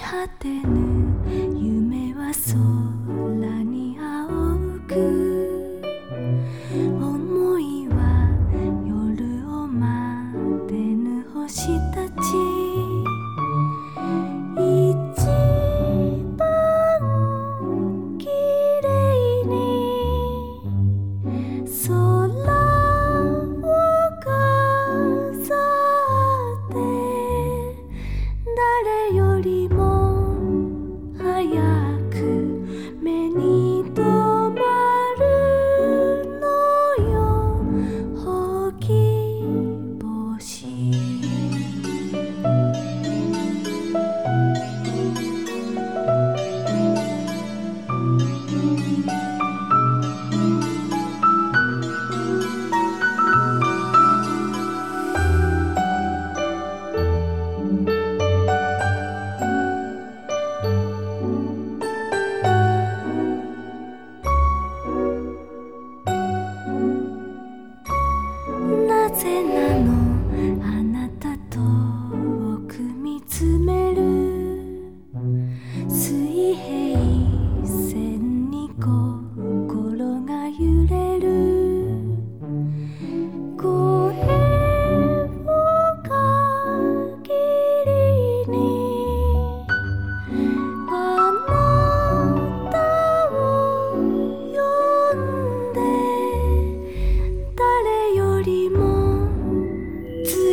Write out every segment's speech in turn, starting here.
果てぬ夢は空に青く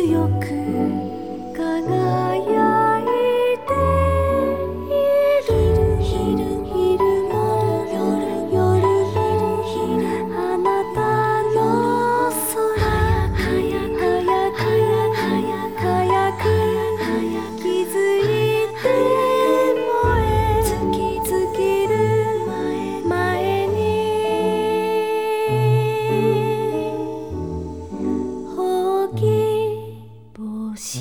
強く輝く。西